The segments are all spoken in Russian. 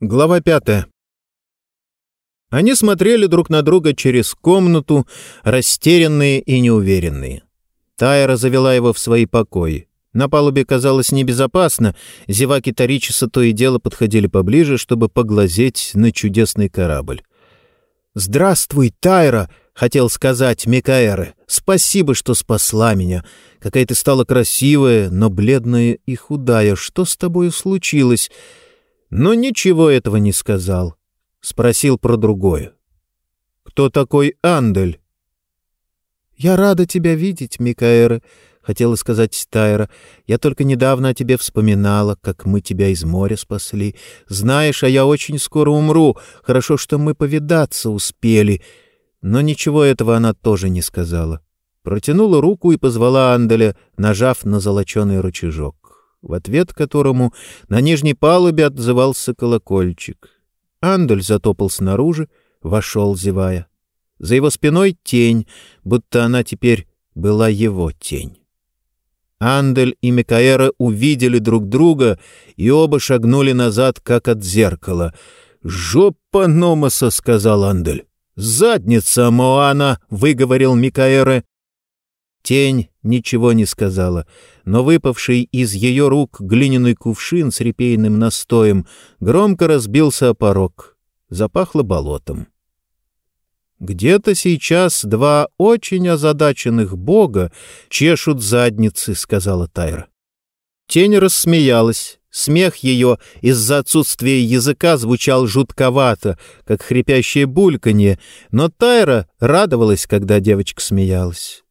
Глава пятая. Они смотрели друг на друга через комнату, растерянные и неуверенные. Тайра завела его в свои покои. На палубе казалось небезопасно, зеваки Торичеса то и дело подходили поближе, чтобы поглазеть на чудесный корабль. «Здравствуй, Тайра!» — хотел сказать Микаэры. «Спасибо, что спасла меня. Какая ты стала красивая, но бледная и худая. Что с тобой случилось?» Но ничего этого не сказал. Спросил про другое. «Кто такой Андель?» «Я рада тебя видеть, Микаэра», — хотела сказать Тайра. «Я только недавно о тебе вспоминала, как мы тебя из моря спасли. Знаешь, а я очень скоро умру. Хорошо, что мы повидаться успели». Но ничего этого она тоже не сказала. Протянула руку и позвала Анделя, нажав на золоченый рычажок в ответ которому на нижней палубе отзывался колокольчик. Андуль затопал снаружи, вошел, зевая. За его спиной тень, будто она теперь была его тень. Андель и Микаэра увидели друг друга и оба шагнули назад, как от зеркала. «Жопа Номаса!» — сказал Андель. «Задница Моана!» — выговорил Микаэра. Тень ничего не сказала, но выпавший из ее рук глиняный кувшин с репейным настоем громко разбился о порог. Запахло болотом. «Где-то сейчас два очень озадаченных бога чешут задницы», — сказала Тайра. Тень рассмеялась. Смех ее из-за отсутствия языка звучал жутковато, как хрипящее бульканье, но Тайра радовалась, когда девочка смеялась.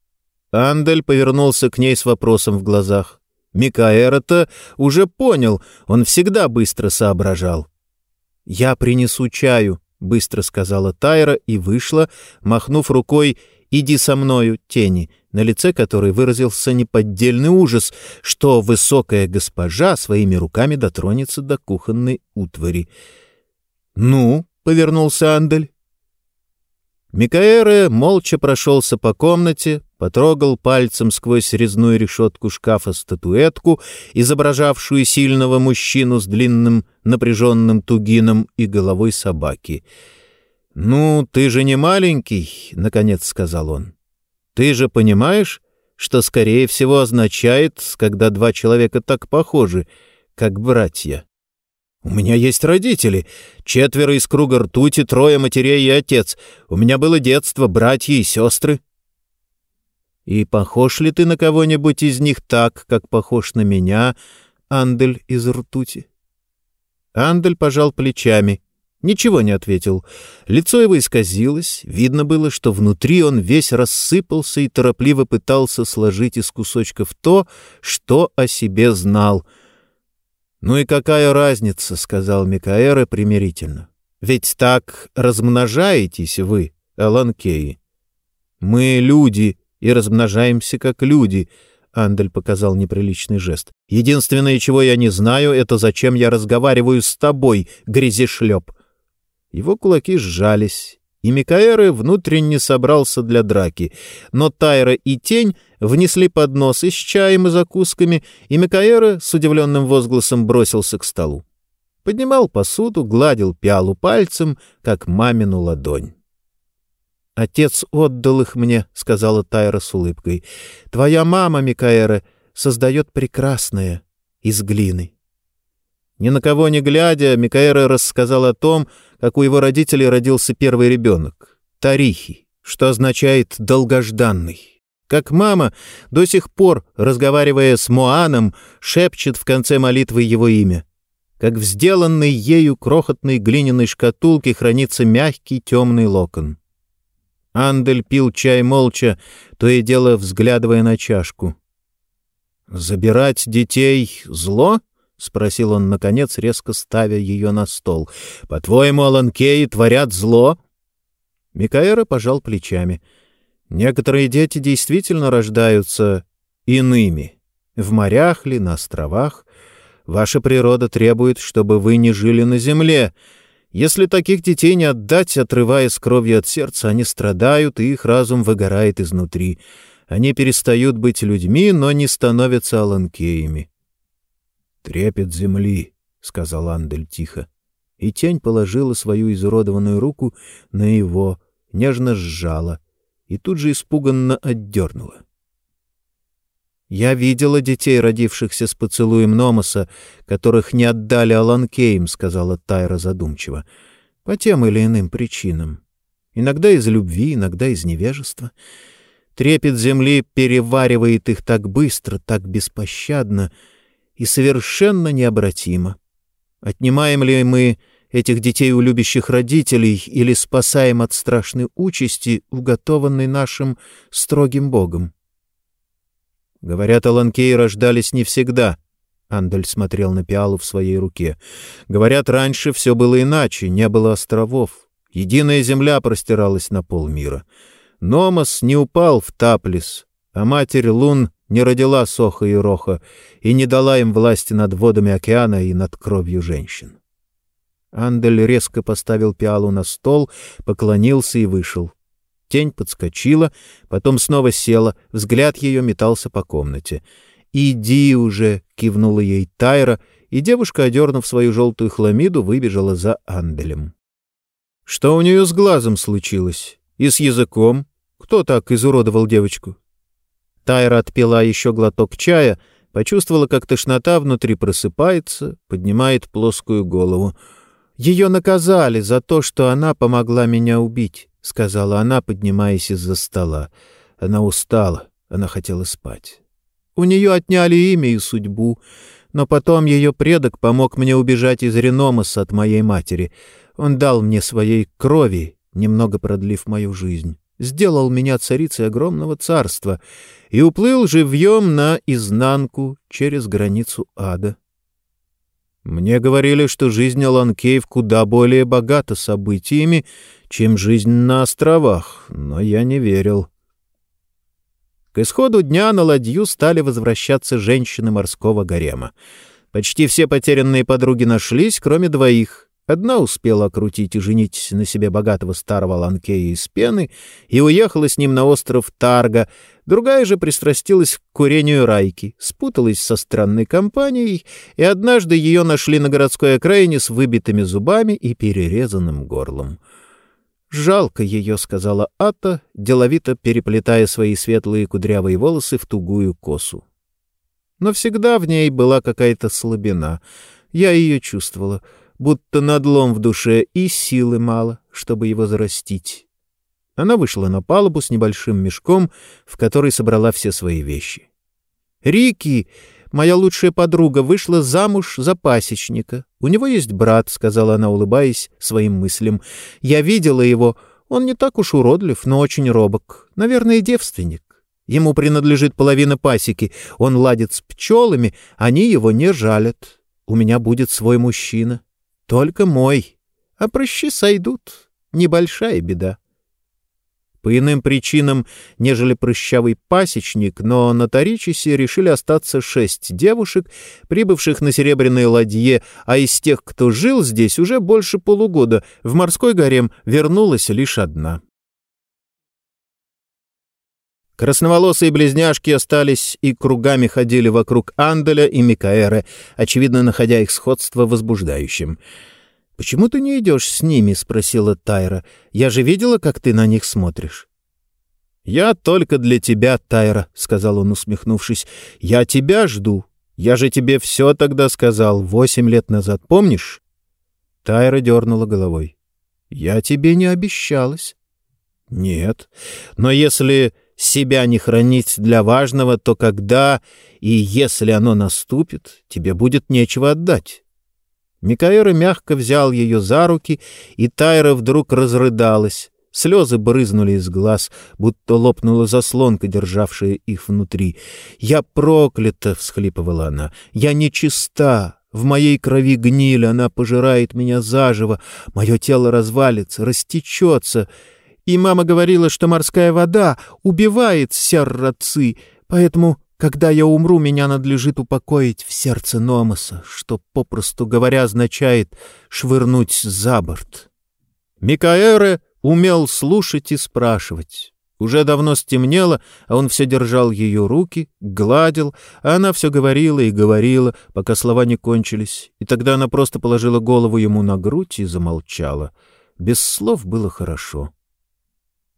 Андель повернулся к ней с вопросом в глазах. Микаэра-то уже понял, он всегда быстро соображал. «Я принесу чаю», — быстро сказала Тайра и вышла, махнув рукой «иди со мною, тени», на лице которой выразился неподдельный ужас, что высокая госпожа своими руками дотронется до кухонной утвари. «Ну», — повернулся Андель. Микаэре молча прошелся по комнате, потрогал пальцем сквозь резную решетку шкафа статуэтку, изображавшую сильного мужчину с длинным напряженным тугином и головой собаки. «Ну, ты же не маленький», — наконец сказал он. «Ты же понимаешь, что, скорее всего, означает, когда два человека так похожи, как братья?» У меня есть родители. Четверо из круга ртути, трое матерей и отец. У меня было детство, братья и сестры. И похож ли ты на кого-нибудь из них так, как похож на меня, Андель из ртути? Андель пожал плечами. Ничего не ответил. Лицо его исказилось. Видно было, что внутри он весь рассыпался и торопливо пытался сложить из кусочков то, что о себе знал. «Ну и какая разница?» — сказал Микаэра примирительно. «Ведь так размножаетесь вы, Аланкеи. Мы люди, и размножаемся как люди». Андель показал неприличный жест. «Единственное, чего я не знаю, это зачем я разговариваю с тобой, грязешлеп». Его кулаки сжались, и Микаэры внутренне собрался для драки. Но Тайра и Тень внесли подносы с чаем и закусками, и Микаэра с удивленным возгласом бросился к столу. Поднимал посуду, гладил пиалу пальцем, как мамину ладонь. «Отец отдал их мне», — сказала Тайра с улыбкой. «Твоя мама, Микаэра, создает прекрасное из глины». Ни на кого не глядя, Микаэра рассказал о том, как у его родителей родился первый ребенок — Тарихи, что означает «долгожданный». Как мама, до сих пор, разговаривая с Моаном, шепчет в конце молитвы его имя. Как в сделанной ею крохотной глиняной шкатулке хранится мягкий темный локон. Андель пил чай молча, то и дело взглядывая на чашку. «Забирать детей — зло?» — спросил он, наконец, резко ставя ее на стол. — По-твоему, Аланкеи творят зло? Микаэра пожал плечами. — Некоторые дети действительно рождаются иными. В морях ли, на островах. Ваша природа требует, чтобы вы не жили на земле. Если таких детей не отдать, отрываясь кровью от сердца, они страдают, и их разум выгорает изнутри. Они перестают быть людьми, но не становятся аланкеями. «Трепет земли», — сказал Андель тихо. и тень положила свою изуродованную руку на его, нежно сжала и тут же испуганно отдернула. Я видела детей, родившихся с поцелуем Номоса, которых не отдали Аланкеем, — сказала Тайра задумчиво, — по тем или иным причинам. Иногда из любви, иногда из невежества. Трепет земли переваривает их так быстро, так беспощадно и совершенно необратимо. Отнимаем ли мы этих детей у любящих родителей или спасаем от страшной участи, уготованной нашим строгим Богом? Говорят, Аланкеи рождались не всегда. Андель смотрел на пиалу в своей руке. Говорят, раньше все было иначе, не было островов. Единая земля простиралась на полмира. Номос не упал в Таплис, а матерь Лун не родила Соха и Роха и не дала им власти над водами океана и над кровью женщин. Андель резко поставил пиалу на стол, поклонился и вышел. Тень подскочила, потом снова села, взгляд ее метался по комнате. «Иди уже!» — кивнула ей Тайра, и девушка, одернув свою желтую хламиду, выбежала за Анделем. Что у нее с глазом случилось? И с языком? Кто так изуродовал девочку? Тайра отпила еще глоток чая, почувствовала, как тошнота внутри просыпается, поднимает плоскую голову. Ее наказали за то, что она помогла меня убить. — сказала она, поднимаясь из-за стола. Она устала, она хотела спать. У нее отняли имя и судьбу, но потом ее предок помог мне убежать из Реномаса от моей матери. Он дал мне своей крови, немного продлив мою жизнь, сделал меня царицей огромного царства и уплыл живьем на изнанку через границу ада. Мне говорили, что жизнь Аланкеев куда более богата событиями, чем жизнь на островах, но я не верил. К исходу дня на ладью стали возвращаться женщины морского гарема. Почти все потерянные подруги нашлись, кроме двоих. Одна успела окрутить и женить на себе богатого старого ланкея из пены и уехала с ним на остров Тарга, другая же пристрастилась к курению райки, спуталась со странной компанией, и однажды ее нашли на городской окраине с выбитыми зубами и перерезанным горлом. «Жалко ее», — сказала Ата, деловито переплетая свои светлые кудрявые волосы в тугую косу. Но всегда в ней была какая-то слабина. Я ее чувствовала, будто надлом в душе и силы мало, чтобы его зарастить. Она вышла на палубу с небольшим мешком, в который собрала все свои вещи. «Рики!» моя лучшая подруга вышла замуж за пасечника. У него есть брат, — сказала она, улыбаясь своим мыслям. Я видела его. Он не так уж уродлив, но очень робок. Наверное, девственник. Ему принадлежит половина пасеки. Он ладит с пчелами, они его не жалят. У меня будет свой мужчина. Только мой. А прыщи сойдут. Небольшая беда по иным причинам, нежели прыщавый пасечник, но на Торичисе решили остаться шесть девушек, прибывших на Серебряной ладье, а из тех, кто жил здесь уже больше полугода, в морской гарем вернулась лишь одна. Красноволосые близняшки остались и кругами ходили вокруг Анделя и Микаэры, очевидно, находя их сходство возбуждающим. «Почему ты не идешь с ними?» — спросила Тайра. «Я же видела, как ты на них смотришь». «Я только для тебя, Тайра», — сказал он, усмехнувшись. «Я тебя жду. Я же тебе все тогда сказал, восемь лет назад, помнишь?» Тайра дернула головой. «Я тебе не обещалась». «Нет. Но если себя не хранить для важного, то когда и если оно наступит, тебе будет нечего отдать». Микаэра мягко взял ее за руки, и Тайра вдруг разрыдалась. Слезы брызнули из глаз, будто лопнула заслонка, державшая их внутри. «Я проклята!» — всхлипывала она. «Я нечиста! В моей крови гниль, она пожирает меня заживо. Мое тело развалится, растечется. И мама говорила, что морская вода убивает серрацы, поэтому когда я умру, меня надлежит упокоить в сердце Номоса, что, попросту говоря, означает швырнуть за борт. Микаэре умел слушать и спрашивать. Уже давно стемнело, а он все держал ее руки, гладил, а она все говорила и говорила, пока слова не кончились, и тогда она просто положила голову ему на грудь и замолчала. Без слов было хорошо.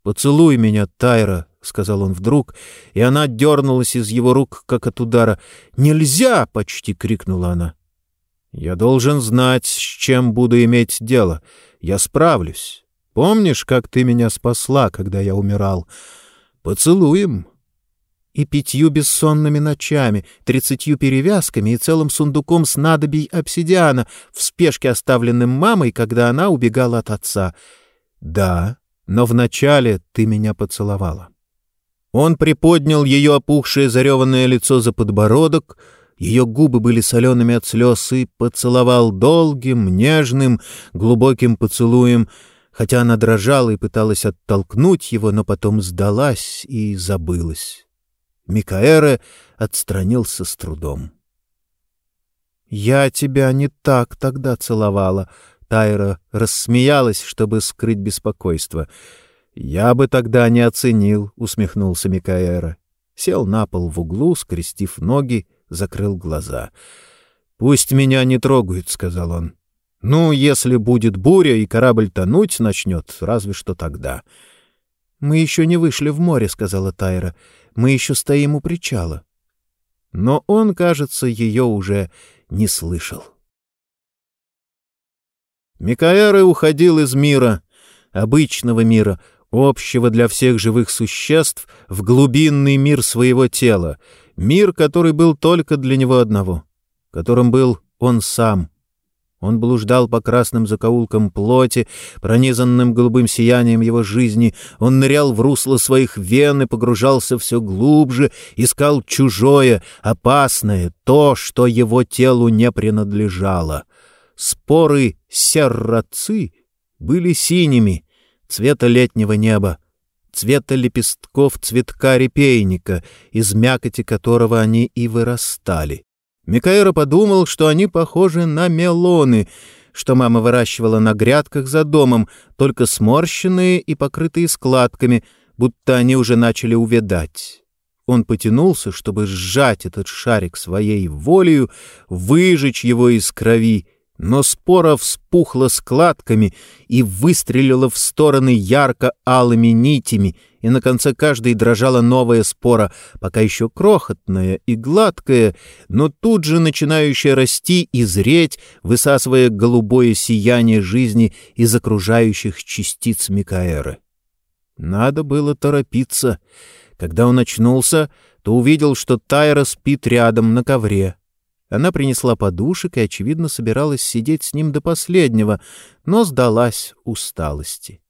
«Поцелуй меня, Тайра», — сказал он вдруг, и она дернулась из его рук, как от удара. «Нельзя!» — почти крикнула она. «Я должен знать, с чем буду иметь дело. Я справлюсь. Помнишь, как ты меня спасла, когда я умирал? Поцелуем. И пятью бессонными ночами, тридцатью перевязками и целым сундуком снадобий обсидиана, в спешке оставленным мамой, когда она убегала от отца. Да, но вначале ты меня поцеловала. Он приподнял ее опухшее зареванное лицо за подбородок, ее губы были солеными от слез, и поцеловал долгим, нежным, глубоким поцелуем — хотя она дрожала и пыталась оттолкнуть его, но потом сдалась и забылась. Микаэра отстранился с трудом. «Я тебя не так тогда целовала», — Тайра рассмеялась, чтобы скрыть беспокойство. «Я бы тогда не оценил», — усмехнулся Микаэра. Сел на пол в углу, скрестив ноги, закрыл глаза. «Пусть меня не трогают», — сказал он. Ну, если будет буря и корабль тонуть начнет, разве что тогда. — Мы еще не вышли в море, — сказала Тайра. — Мы еще стоим у причала. Но он, кажется, ее уже не слышал. Микаэры уходил из мира, обычного мира, общего для всех живых существ, в глубинный мир своего тела, мир, который был только для него одного, которым был он сам — он блуждал по красным закоулкам плоти, пронизанным голубым сиянием его жизни. Он нырял в русло своих вен и погружался все глубже, искал чужое, опасное, то, что его телу не принадлежало. Споры серрацы были синими, цвета летнего неба, цвета лепестков цветка репейника, из мякоти которого они и вырастали. Микаэра подумал, что они похожи на мелоны, что мама выращивала на грядках за домом, только сморщенные и покрытые складками, будто они уже начали увядать. Он потянулся, чтобы сжать этот шарик своей волею, выжечь его из крови — но спора вспухла складками и выстрелила в стороны ярко-алыми нитями, и на конце каждой дрожала новая спора, пока еще крохотная и гладкая, но тут же начинающая расти и зреть, высасывая голубое сияние жизни из окружающих частиц Микаэры. Надо было торопиться. Когда он очнулся, то увидел, что Тайра спит рядом на ковре, она принесла подушек и, очевидно, собиралась сидеть с ним до последнего, но сдалась усталости.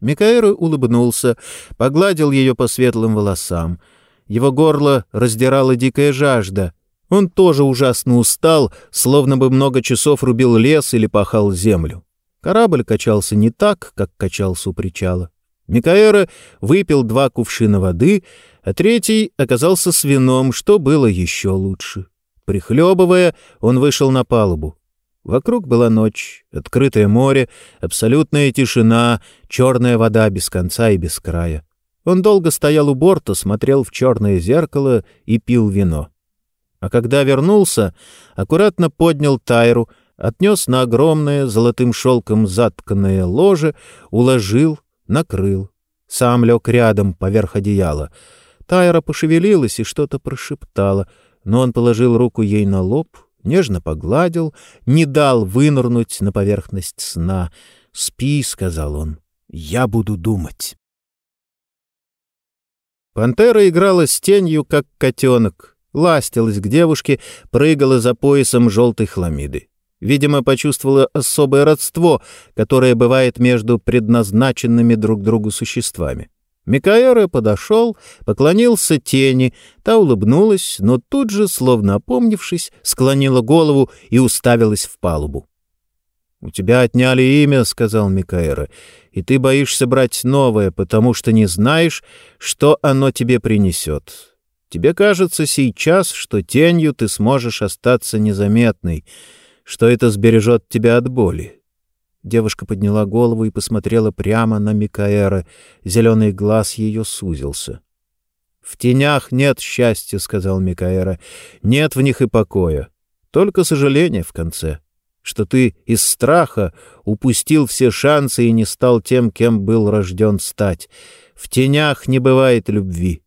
Микаэру улыбнулся, погладил ее по светлым волосам. Его горло раздирала дикая жажда. Он тоже ужасно устал, словно бы много часов рубил лес или пахал землю. Корабль качался не так, как качался у причала. Микаэра выпил два кувшина воды, а третий оказался с вином, что было еще лучше. Прихлебывая, он вышел на палубу. Вокруг была ночь, открытое море, абсолютная тишина, черная вода без конца и без края. Он долго стоял у борта, смотрел в черное зеркало и пил вино. А когда вернулся, аккуратно поднял Тайру, отнес на огромное золотым шелком затканное ложе, уложил, накрыл. Сам лег рядом, поверх одеяла. Тайра пошевелилась и что-то прошептала — но он положил руку ей на лоб, нежно погладил, не дал вынырнуть на поверхность сна. «Спи», — сказал он, — «я буду думать». Пантера играла с тенью, как котенок, ластилась к девушке, прыгала за поясом желтой хламиды. Видимо, почувствовала особое родство, которое бывает между предназначенными друг другу существами. Микаэра подошел, поклонился тени, та улыбнулась, но тут же, словно опомнившись, склонила голову и уставилась в палубу. — У тебя отняли имя, — сказал Микаэра, — и ты боишься брать новое, потому что не знаешь, что оно тебе принесет. Тебе кажется сейчас, что тенью ты сможешь остаться незаметной, что это сбережет тебя от боли. Девушка подняла голову и посмотрела прямо на Микаэра. Зеленый глаз ее сузился. — В тенях нет счастья, — сказал Микаэра. — Нет в них и покоя. Только сожаление в конце, что ты из страха упустил все шансы и не стал тем, кем был рожден стать. В тенях не бывает любви.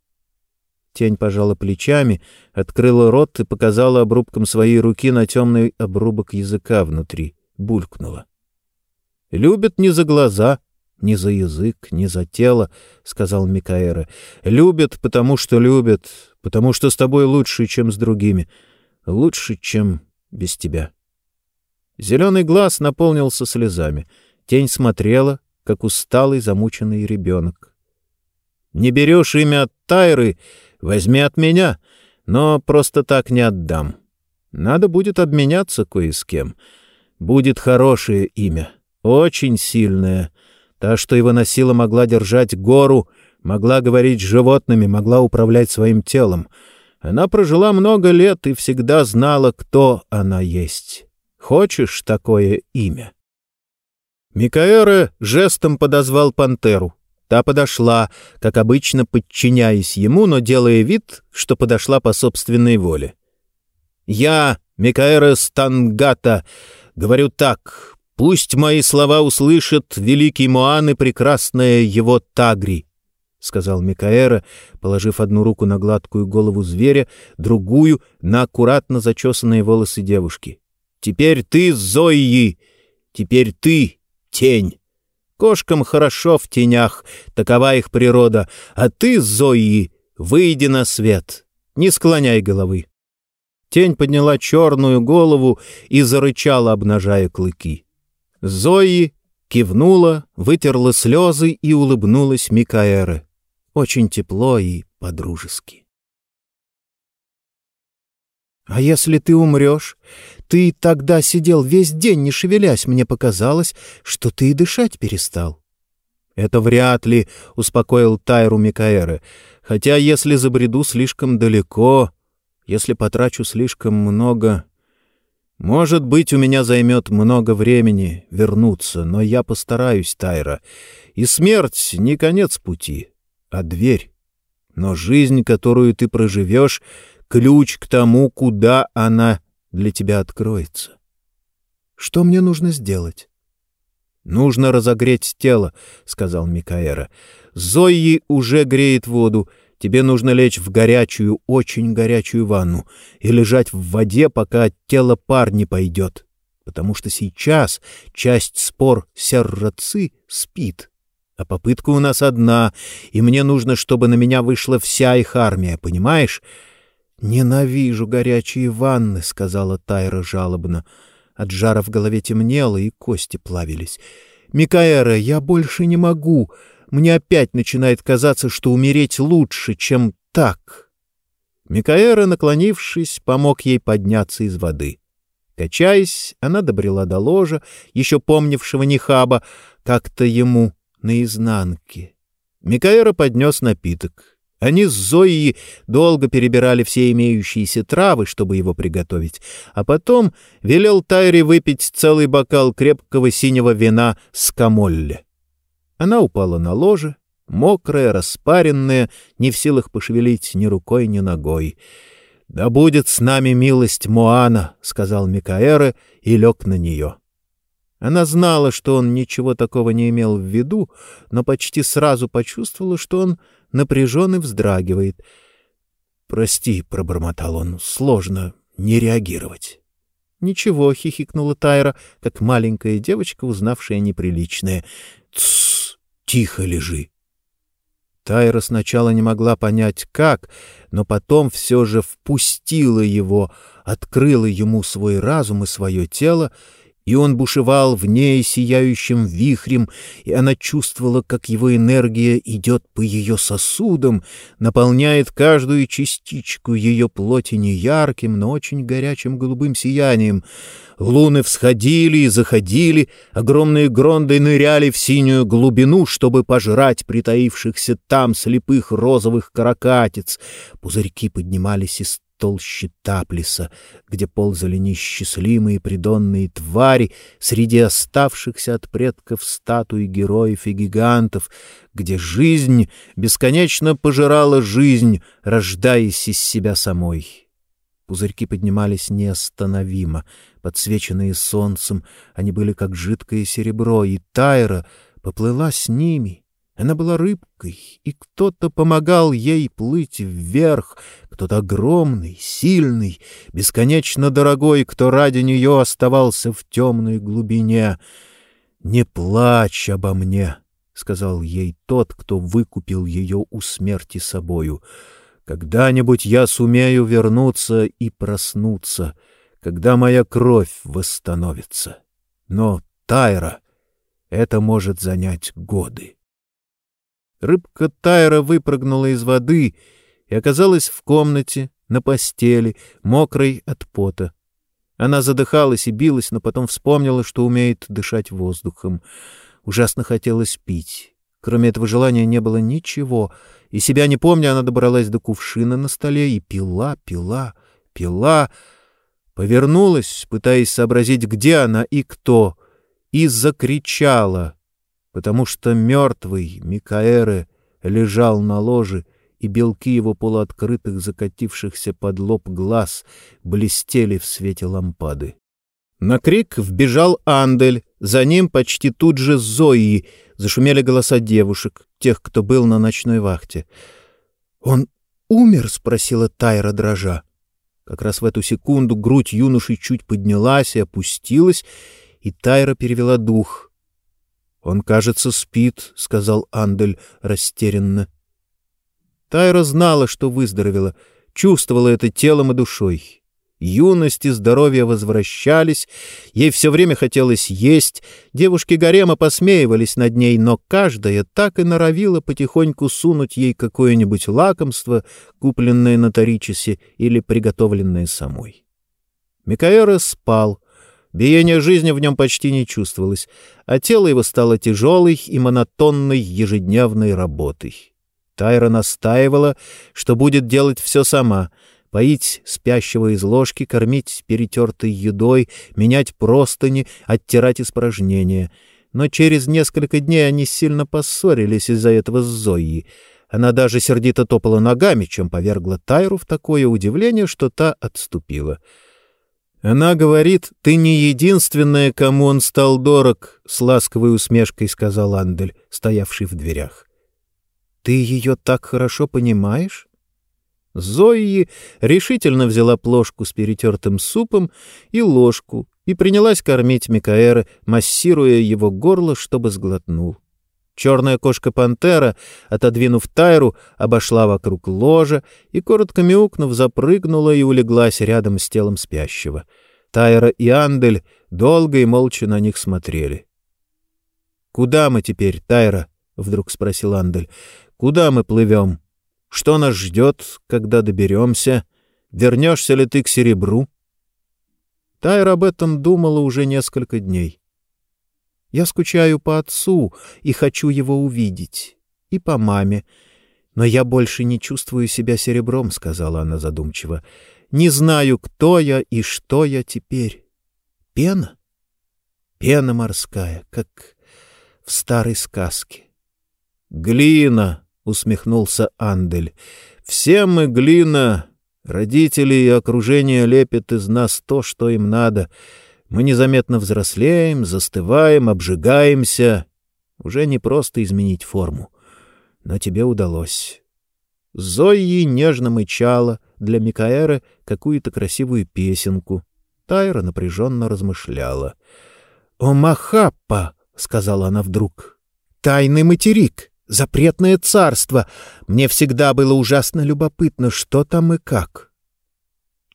Тень пожала плечами, открыла рот и показала обрубком своей руки на темный обрубок языка внутри. Булькнула. — Любят не за глаза, не за язык, не за тело, — сказал Микаэра. Любят, потому что любят, потому что с тобой лучше, чем с другими. Лучше, чем без тебя. Зеленый глаз наполнился слезами. Тень смотрела, как усталый, замученный ребенок. «Не берешь имя от Тайры, возьми от меня, но просто так не отдам. Надо будет обменяться кое с кем. Будет хорошее имя». Очень сильная. Та, что его носила, могла держать гору, могла говорить с животными, могла управлять своим телом. Она прожила много лет и всегда знала, кто она есть. Хочешь такое имя? Микаэра жестом подозвал пантеру. Та подошла, как обычно, подчиняясь ему, но делая вид, что подошла по собственной воле. «Я, Микаэра Стангата, говорю так, Пусть мои слова услышат великий Моан и прекрасная его Тагри, — сказал Микаэра, положив одну руку на гладкую голову зверя, другую — на аккуратно зачесанные волосы девушки. — Теперь ты, Зои, теперь ты, тень. Кошкам хорошо в тенях, такова их природа, а ты, Зои, выйди на свет, не склоняй головы. Тень подняла черную голову и зарычала, обнажая клыки. Зои кивнула, вытерла слезы и улыбнулась Микаэре. Очень тепло и по-дружески. «А если ты умрешь? Ты тогда сидел весь день, не шевелясь. Мне показалось, что ты и дышать перестал». «Это вряд ли», — успокоил Тайру Микаэре. «Хотя если забреду слишком далеко, если потрачу слишком много, может быть, у меня займет много времени вернуться, но я постараюсь, Тайра. И смерть не конец пути, а дверь. Но жизнь, которую ты проживешь, — ключ к тому, куда она для тебя откроется. Что мне нужно сделать? — Нужно разогреть тело, — сказал Микаэра. Зои уже греет воду, — Тебе нужно лечь в горячую, очень горячую ванну и лежать в воде, пока тело пар не пойдет, потому что сейчас часть спор серрацы спит, а попытка у нас одна, и мне нужно, чтобы на меня вышла вся их армия, понимаешь? — Ненавижу горячие ванны, — сказала Тайра жалобно. От жара в голове темнело, и кости плавились. — Микаэра, я больше не могу мне опять начинает казаться, что умереть лучше, чем так. Микаэра, наклонившись, помог ей подняться из воды. Качаясь, она добрела до ложа, еще помнившего Нихаба, как-то ему наизнанке. Микаэра поднес напиток. Они с Зоей долго перебирали все имеющиеся травы, чтобы его приготовить, а потом велел Тайре выпить целый бокал крепкого синего вина с камолле. Она упала на ложе, мокрая, распаренная, не в силах пошевелить ни рукой, ни ногой. «Да будет с нами милость Моана», — сказал Микаэра и лег на нее. Она знала, что он ничего такого не имел в виду, но почти сразу почувствовала, что он напряжен и вздрагивает. «Прости», — пробормотал он, — «сложно не реагировать». «Ничего», — хихикнула Тайра, как маленькая девочка, узнавшая неприличное. «Тссс!» Тихо лежи. Тайра сначала не могла понять, как, но потом все же впустила его, открыла ему свой разум и свое тело и он бушевал в ней сияющим вихрем, и она чувствовала, как его энергия идет по ее сосудам, наполняет каждую частичку ее плоти неярким, но очень горячим голубым сиянием. Луны всходили и заходили, огромные гронды ныряли в синюю глубину, чтобы пожрать притаившихся там слепых розовых каракатиц. Пузырьки поднимались из толще Таплиса, где ползали несчастливые придонные твари среди оставшихся от предков статуй героев и гигантов, где жизнь бесконечно пожирала жизнь, рождаясь из себя самой. Пузырьки поднимались неостановимо, подсвеченные солнцем, они были как жидкое серебро, и Тайра поплыла с ними — она была рыбкой, и кто-то помогал ей плыть вверх, кто-то огромный, сильный, бесконечно дорогой, кто ради нее оставался в темной глубине. «Не плачь обо мне», — сказал ей тот, кто выкупил ее у смерти собою. «Когда-нибудь я сумею вернуться и проснуться, когда моя кровь восстановится. Но, Тайра, это может занять годы». Рыбка Тайра выпрыгнула из воды и оказалась в комнате, на постели, мокрой от пота. Она задыхалась и билась, но потом вспомнила, что умеет дышать воздухом. Ужасно хотелось пить. Кроме этого желания не было ничего, и себя не помня, она добралась до кувшина на столе и пила, пила, пила, повернулась, пытаясь сообразить, где она и кто, и закричала, потому что мертвый Микаэры лежал на ложе, и белки его полуоткрытых, закатившихся под лоб глаз блестели в свете лампады. На крик вбежал Андель, за ним почти тут же Зои, зашумели голоса девушек, тех, кто был на ночной вахте. «Он умер?» — спросила Тайра дрожа. Как раз в эту секунду грудь юноши чуть поднялась и опустилась, и Тайра перевела дух. «Он, кажется, спит», — сказал Андель растерянно. Тайра знала, что выздоровела, чувствовала это телом и душой. Юность и здоровье возвращались, ей все время хотелось есть, девушки гарема посмеивались над ней, но каждая так и норовила потихоньку сунуть ей какое-нибудь лакомство, купленное на Торичесе или приготовленное самой. Микаэра спал — Биение жизни в нем почти не чувствовалось, а тело его стало тяжелой и монотонной ежедневной работой. Тайра настаивала, что будет делать все сама — поить спящего из ложки, кормить перетертой едой, менять простыни, оттирать испражнения. Но через несколько дней они сильно поссорились из-за этого с Зоей. Она даже сердито топала ногами, чем повергла Тайру в такое удивление, что та отступила — «Она говорит, ты не единственная, кому он стал дорог», — с ласковой усмешкой сказал Андель, стоявший в дверях. «Ты ее так хорошо понимаешь?» Зои решительно взяла плошку с перетертым супом и ложку и принялась кормить Микаэра, массируя его горло, чтобы сглотнул. Черная кошка-пантера, отодвинув Тайру, обошла вокруг ложа и, коротко мяукнув, запрыгнула и улеглась рядом с телом спящего. Тайра и Андель долго и молча на них смотрели. «Куда мы теперь, Тайра?» — вдруг спросил Андель. «Куда мы плывем? Что нас ждет, когда доберемся? Вернешься ли ты к серебру?» Тайра об этом думала уже несколько дней. Я скучаю по отцу и хочу его увидеть. И по маме. Но я больше не чувствую себя серебром, — сказала она задумчиво. Не знаю, кто я и что я теперь. Пена? Пена морская, как в старой сказке. Глина, — усмехнулся Андель. Все мы глина. Родители и окружение лепят из нас то, что им надо — мы незаметно взрослеем, застываем, обжигаемся. Уже не просто изменить форму. Но тебе удалось. Зои нежно мычала для Микаэра какую-то красивую песенку. Тайра напряженно размышляла. «О, Махаппа!» — сказала она вдруг. «Тайный материк! Запретное царство! Мне всегда было ужасно любопытно, что там и как».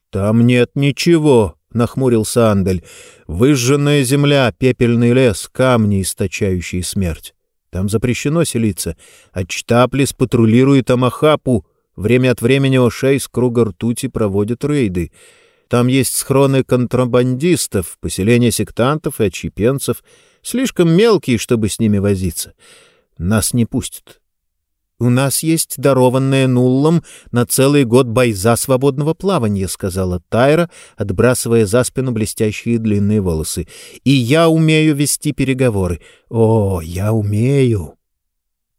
«Там нет ничего», — нахмурился Андель. «Выжженная земля, пепельный лес, камни, источающие смерть. Там запрещено селиться. А Чтаплис патрулирует Амахапу. Время от времени Ошей с круга ртути проводят рейды. Там есть схроны контрабандистов, поселения сектантов и отщепенцев, слишком мелкие, чтобы с ними возиться. Нас не пустят». «У нас есть дарованная Нуллом на целый год бойза свободного плавания», — сказала Тайра, отбрасывая за спину блестящие длинные волосы. «И я умею вести переговоры. О, я умею!»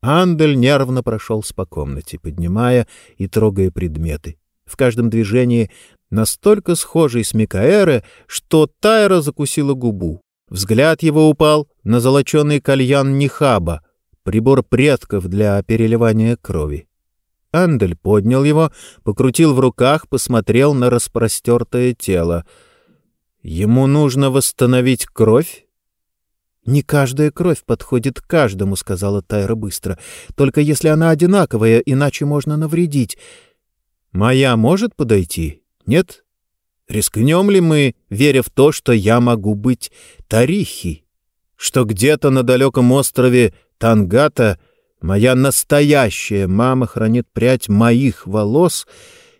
Андель нервно прошелся по комнате, поднимая и трогая предметы. В каждом движении настолько схожий с Микаэре, что Тайра закусила губу. Взгляд его упал на золоченый кальян Нихаба — прибор предков для переливания крови. Андель поднял его, покрутил в руках, посмотрел на распростертое тело. Ему нужно восстановить кровь? «Не каждая кровь подходит каждому», — сказала Тайра быстро. «Только если она одинаковая, иначе можно навредить. Моя может подойти? Нет? Рискнем ли мы, веря в то, что я могу быть Тарихи? Что где-то на далеком острове Тангата, моя настоящая мама, хранит прядь моих волос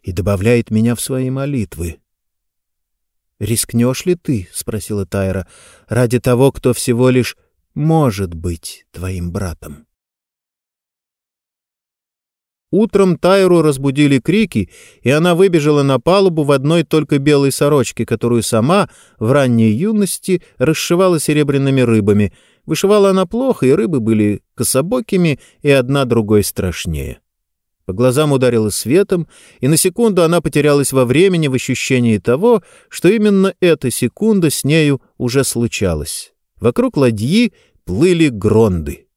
и добавляет меня в свои молитвы. «Рискнешь ли ты, — спросила Тайра, — ради того, кто всего лишь может быть твоим братом?» Утром Тайру разбудили крики, и она выбежала на палубу в одной только белой сорочке, которую сама в ранней юности расшивала серебряными рыбами — Вышивала она плохо, и рыбы были кособокими, и одна другой страшнее. По глазам ударило светом, и на секунду она потерялась во времени в ощущении того, что именно эта секунда с нею уже случалась. Вокруг ладьи плыли гронды.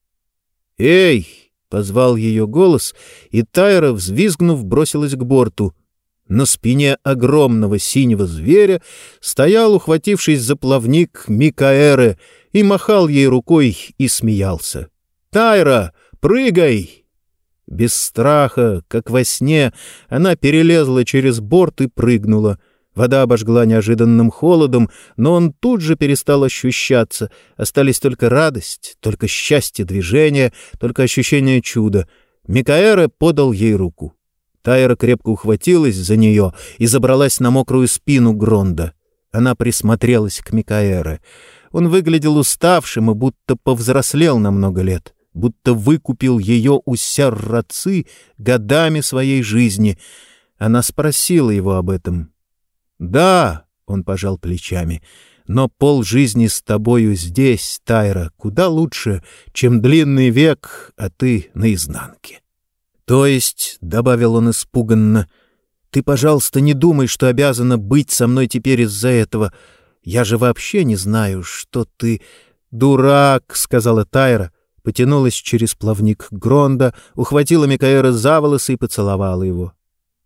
«Эй!» — позвал ее голос, и Тайра, взвизгнув, бросилась к борту. На спине огромного синего зверя стоял, ухватившись за плавник, Микаэры — и махал ей рукой и смеялся. «Тайра, прыгай!» Без страха, как во сне, она перелезла через борт и прыгнула. Вода обожгла неожиданным холодом, но он тут же перестал ощущаться. Остались только радость, только счастье движения, только ощущение чуда. Микаэра подал ей руку. Тайра крепко ухватилась за нее и забралась на мокрую спину Гронда. Она присмотрелась к Микаэре. Он выглядел уставшим и будто повзрослел на много лет, будто выкупил ее у Серрацы годами своей жизни. Она спросила его об этом. «Да», — он пожал плечами, — «но пол жизни с тобою здесь, Тайра, куда лучше, чем длинный век, а ты наизнанке». «То есть», — добавил он испуганно, — «ты, пожалуйста, не думай, что обязана быть со мной теперь из-за этого. Я же вообще не знаю, что ты... «Дурак!» — сказала Тайра, потянулась через плавник Гронда, ухватила Микаэра за волосы и поцеловала его.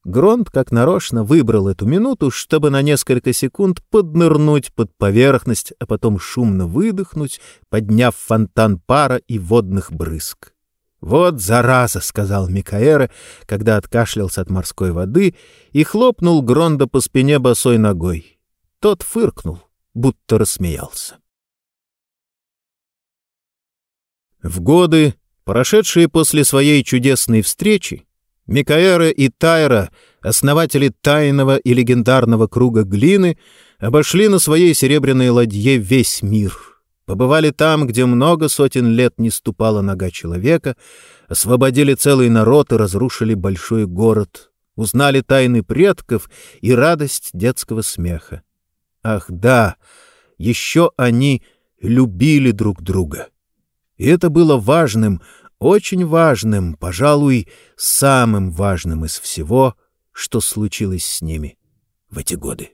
Гронд, как нарочно, выбрал эту минуту, чтобы на несколько секунд поднырнуть под поверхность, а потом шумно выдохнуть, подняв фонтан пара и водных брызг. «Вот зараза!» — сказал Микаэра, когда откашлялся от морской воды и хлопнул Гронда по спине босой ногой. Тот фыркнул будто рассмеялся. В годы, прошедшие после своей чудесной встречи, Микаэра и Тайра, основатели тайного и легендарного круга глины, обошли на своей серебряной ладье весь мир, побывали там, где много сотен лет не ступала нога человека, освободили целый народ и разрушили большой город, узнали тайны предков и радость детского смеха. Ах да, еще они любили друг друга. И это было важным, очень важным, пожалуй, самым важным из всего, что случилось с ними в эти годы.